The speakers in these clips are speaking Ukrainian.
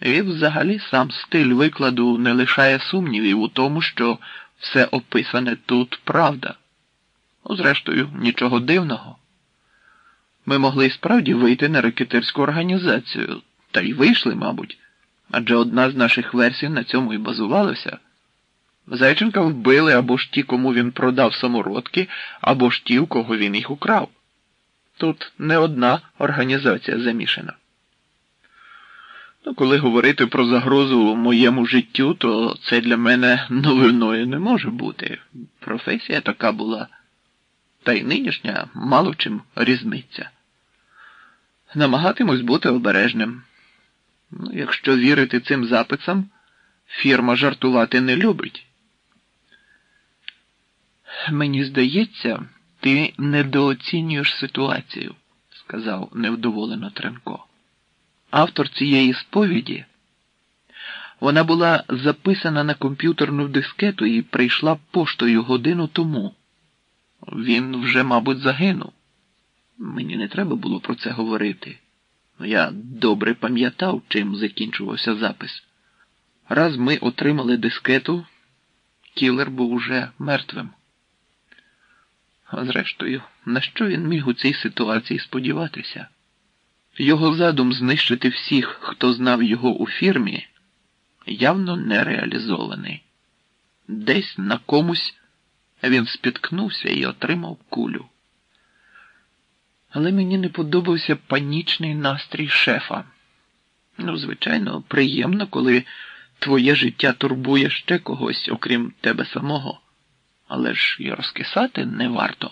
І взагалі сам стиль викладу не лишає сумнівів у тому, що все описане тут правда. Ну, зрештою, нічого дивного. Ми могли і справді вийти на рекетирську організацію, та й вийшли, мабуть, адже одна з наших версій на цьому і базувалася. Зайченка вбили або ж ті, кому він продав самородки, або ж ті, у кого він їх украв. Тут не одна організація замішана. Ну, коли говорити про загрозу моєму життю, то це для мене новиною не може бути. Професія така була, та й нинішня мало чим різниця. Намагатимусь бути обережним. Ну, Якщо вірити цим записам, фірма жартувати не любить. Мені здається, ти недооцінюєш ситуацію, сказав невдоволено Тренко. Автор цієї сповіді вона була записана на комп'ютерну дискету і прийшла поштою годину тому. Він вже, мабуть, загинув. Мені не треба було про це говорити. Я добре пам'ятав, чим закінчувався запис. Раз ми отримали дискету, кілер був уже мертвим. А зрештою, на що він міг у цій ситуації сподіватися? Його задум знищити всіх, хто знав його у фірмі, явно не реалізований. Десь на комусь він спіткнувся і отримав кулю. Але мені не подобався панічний настрій шефа. Ну, звичайно, приємно, коли твоє життя турбує ще когось, окрім тебе самого. Але ж і розкисати не варто.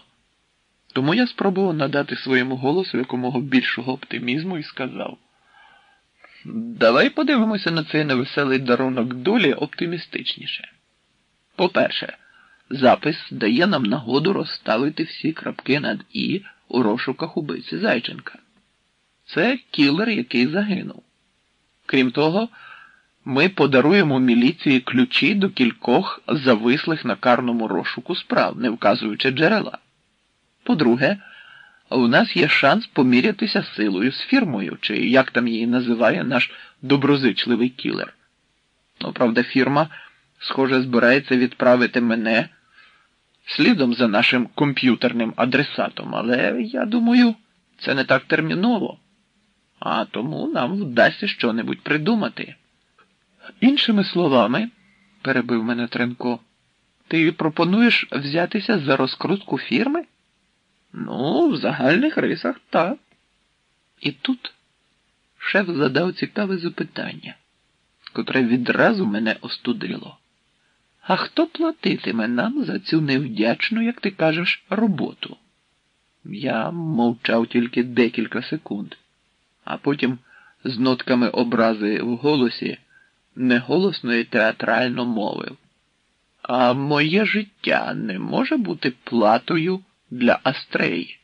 Тому я спробував надати своєму голосу якомога більшого оптимізму і сказав: Давай подивимося на цей невеселий дарунок долі оптимістичніше. По-перше, запис дає нам нагоду розставити всі крапки над І у розшуках убивці Зайченка. Це кілер, який загинув. Крім того, ми подаруємо міліції ключі до кількох завислих на карному розшуку справ, не вказуючи джерела. По-друге, у нас є шанс помірятися силою з фірмою, чи як там її називає наш доброзичливий кілер. Ну, правда, фірма, схоже, збирається відправити мене слідом за нашим комп'ютерним адресатом, але я думаю, це не так терміново. А тому нам вдасться щонебудь придумати. Іншими словами, перебив мене Тренко, ти пропонуєш взятися за розкрутку фірми? Ну, в загальних рисах так. І тут шеф задав цікаве запитання, котре відразу мене остудило. А хто платитиме нам за цю невдячну, як ти кажеш, роботу? Я мовчав тільки декілька секунд, а потім з нотками образи в голосі неголосно і театрально мовив. А моє життя не може бути платою для Астреї.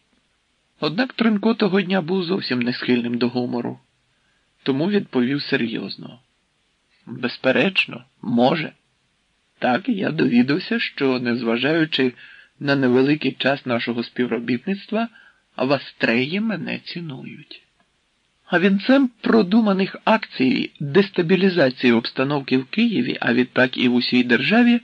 Однак Тренко того дня був зовсім не схильним до гумору, тому відповів серйозно. Безперечно, може. Так я довідався, що, незважаючи на невеликий час нашого співробітництва, в Астреї мене цінують. А вінцем продуманих акцій дестабілізації обстановки в Києві, а відтак і в усій державі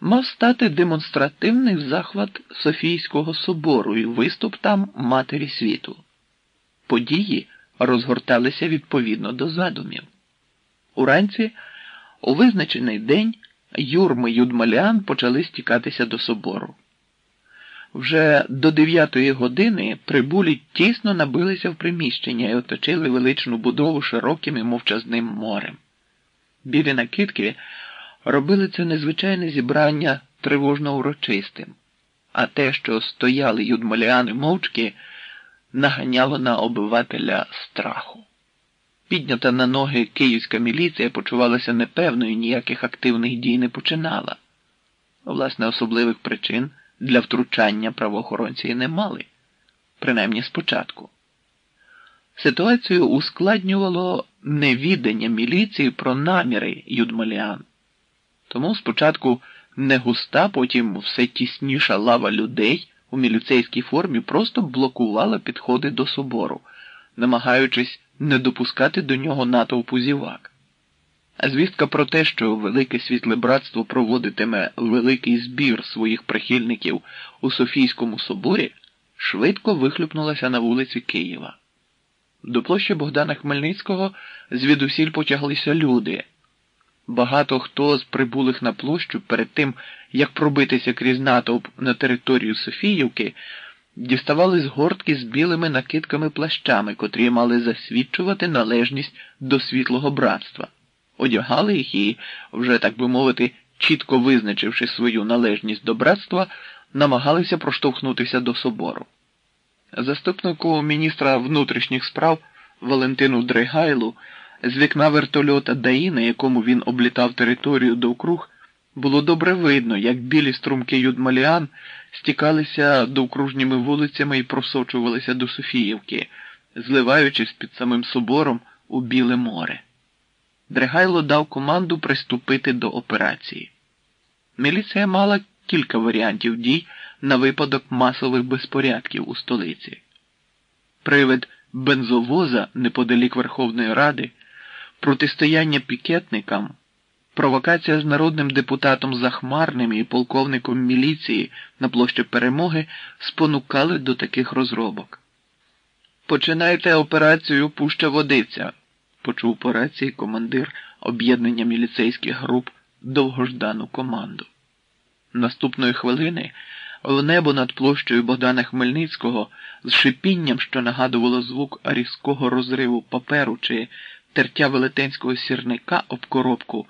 мав стати демонстративний захват Софійського собору і виступ там Матері світу. Події розгорталися відповідно до задумів. Уранці, у визначений день, юрми юдмалян почали стікатися до собору. Вже до дев'ятої години прибулі тісно набилися в приміщення і оточили величну будову широким і мовчазним морем. Білі накидки робили це незвичайне зібрання тривожно урочистим, а те, що стояли юдмаліани мовчки, наганяло на обивателя страху. Піднята на ноги київська міліція почувалася непевною, ніяких активних дій не починала. Власне, особливих причин для втручання правоохоронці не мали, принаймні спочатку. Ситуацію ускладнювало невідання міліції про наміри Юдмаліан. Тому спочатку не густа, потім все тісніша лава людей у міліцейській формі просто блокувала підходи до собору, намагаючись не допускати до нього натовпу зівак. А звістка про те, що Велике Світле Братство проводитиме великий збір своїх прихильників у Софійському соборі, швидко вихлюпнулася на вулиці Києва. До площі Богдана Хмельницького звідусіль потяглися люди. Багато хто з прибулих на площу перед тим, як пробитися крізь натовп на територію Софіївки, діставали з гортки з білими накидками плащами, котрі мали засвідчувати належність до світлого братства, одягали їх і, вже так би мовити, чітко визначивши свою належність до братства, намагалися проштовхнутися до собору. Заступнику міністра внутрішніх справ Валентину Дригайлу з вікна вертольота ДАІ, на якому він облітав територію довкруг, було добре видно, як білі струмки Юдмаліан стікалися довкружніми вулицями і просочувалися до Софіївки, зливаючись під самим собором у Біле море. Дригайло дав команду приступити до операції. Міліція мала кілька варіантів дій на випадок масових безпорядків у столиці. Привид бензовоза неподалік Верховної Ради, протистояння пікетникам, провокація з народним депутатом Захмарним і полковником міліції на площі Перемоги спонукали до таких розробок. Починайте операцію Пуща водиця, почув по рації командир об'єднання міліцейських груп довгождану команду. Наступної хвилини в небо над площею Богдана Хмельницького з шипінням, що нагадувало звук різкого розриву паперу чи тертя велетенського сірника об коробку,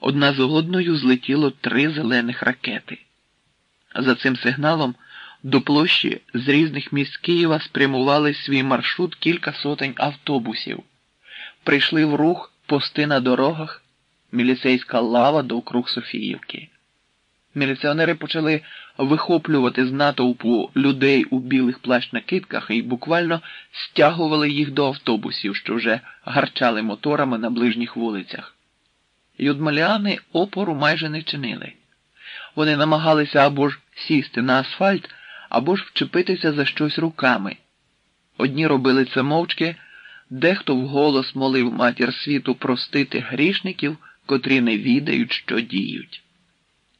одна з одною злетіло три зелених ракети. За цим сигналом до площі з різних міст Києва спрямували свій маршрут кілька сотень автобусів. Прийшли в рух пости на дорогах, міліцейська лава до округ Софіївки. Міліціонери почали вихоплювати з натовпу людей у білих плащ-накидках і буквально стягували їх до автобусів, що вже гарчали моторами на ближніх вулицях. Юдмаліани опору майже не чинили. Вони намагалися або ж сісти на асфальт, або ж вчепитися за щось руками. Одні робили це мовчки, дехто вголос молив матір світу простити грішників, котрі не відають, що діють.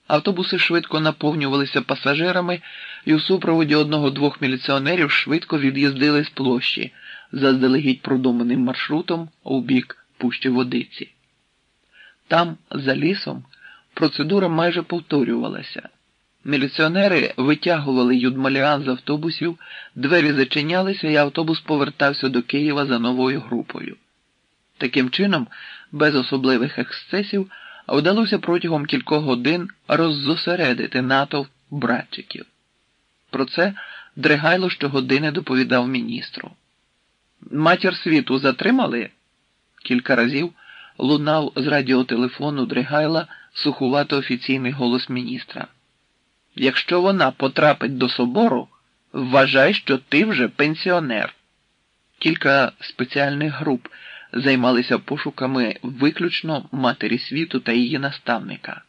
Автобуси швидко наповнювалися пасажирами і у супроводі одного-двох міліціонерів швидко від'їздили з площі заздалегідь продуманим маршрутом у бік пущі водиці. Там, за лісом, процедура майже повторювалася. Міліціонери витягували юдмаліан з автобусів, двері зачинялися, і автобус повертався до Києва за новою групою. Таким чином, без особливих ексцесів, вдалося протягом кількох годин роззосередити натовп братчиків. Про це Дригайло щогодини доповідав міністру. Матір світу затримали? Кілька разів лунав з радіотелефону Дригайла сухувато офіційний голос міністра. Якщо вона потрапить до собору, вважай, що ти вже пенсіонер. Кілька спеціальних груп займалися пошуками виключно матері світу та її наставника.